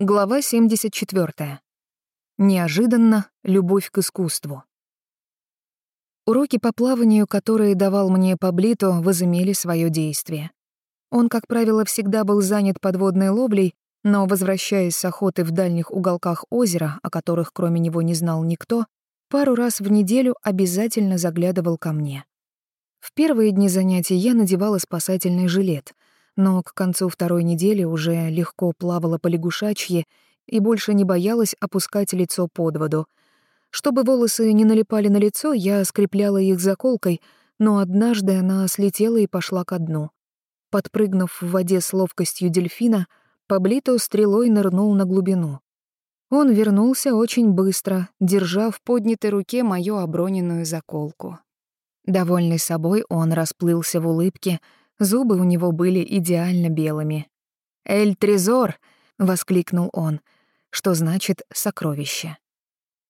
Глава 74. Неожиданно любовь к искусству. Уроки по плаванию, которые давал мне Паблито, возымели свое действие. Он, как правило, всегда был занят подводной ловлей, но, возвращаясь с охоты в дальних уголках озера, о которых кроме него не знал никто, пару раз в неделю обязательно заглядывал ко мне. В первые дни занятий я надевала спасательный жилет — но к концу второй недели уже легко плавала по лягушачьи и больше не боялась опускать лицо под воду. Чтобы волосы не налипали на лицо, я скрепляла их заколкой, но однажды она слетела и пошла ко дну. Подпрыгнув в воде с ловкостью дельфина, Паблито стрелой нырнул на глубину. Он вернулся очень быстро, держа в поднятой руке мою оброненную заколку. Довольный собой, он расплылся в улыбке — Зубы у него были идеально белыми. «Эль Трезор!» — воскликнул он, что значит «сокровище».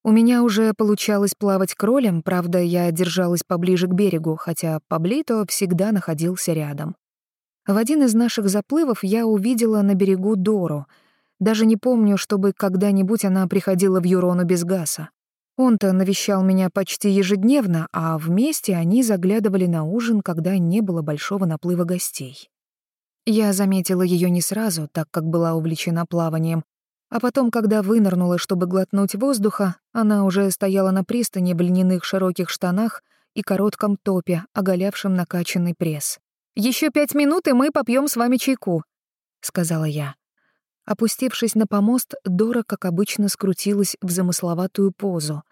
У меня уже получалось плавать кролем, правда, я держалась поближе к берегу, хотя Паблито всегда находился рядом. В один из наших заплывов я увидела на берегу Дору. Даже не помню, чтобы когда-нибудь она приходила в Юрону без газа. Он-то навещал меня почти ежедневно, а вместе они заглядывали на ужин, когда не было большого наплыва гостей. Я заметила ее не сразу, так как была увлечена плаванием, а потом, когда вынырнула, чтобы глотнуть воздуха, она уже стояла на пристани в льняных широких штанах и коротком топе, оголявшем накачанный пресс. Еще пять минут, и мы попьем с вами чайку», — сказала я. Опустившись на помост, Дора, как обычно, скрутилась в замысловатую позу.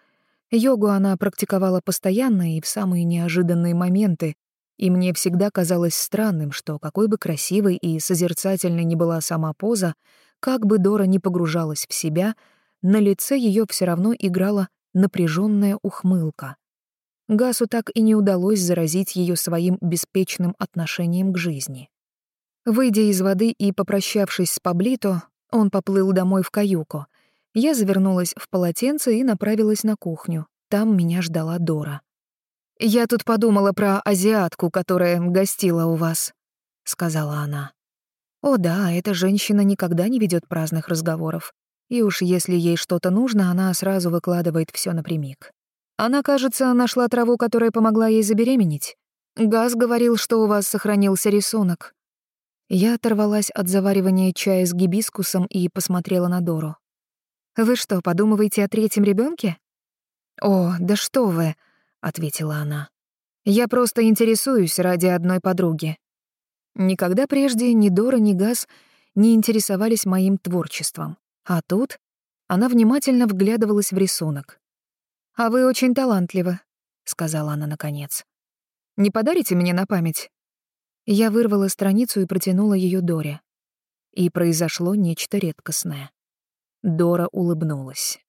Йогу она практиковала постоянно и в самые неожиданные моменты, и мне всегда казалось странным, что какой бы красивой и созерцательной ни была сама поза, как бы Дора не погружалась в себя, на лице ее все равно играла напряженная ухмылка. Гасу так и не удалось заразить ее своим беспечным отношением к жизни. Выйдя из воды и попрощавшись с Паблито, он поплыл домой в каюку. Я завернулась в полотенце и направилась на кухню. Там меня ждала Дора. «Я тут подумала про азиатку, которая гостила у вас», — сказала она. «О да, эта женщина никогда не ведет праздных разговоров. И уж если ей что-то нужно, она сразу выкладывает все напрямик. Она, кажется, нашла траву, которая помогла ей забеременеть. Газ говорил, что у вас сохранился рисунок. Я оторвалась от заваривания чая с гибискусом и посмотрела на Дору. «Вы что, подумываете о третьем ребенке? «О, да что вы!» — ответила она. «Я просто интересуюсь ради одной подруги». Никогда прежде ни Дора, ни Газ не интересовались моим творчеством. А тут она внимательно вглядывалась в рисунок. «А вы очень талантливы», — сказала она наконец. «Не подарите мне на память?» Я вырвала страницу и протянула ее Доре. И произошло нечто редкостное. Дора улыбнулась.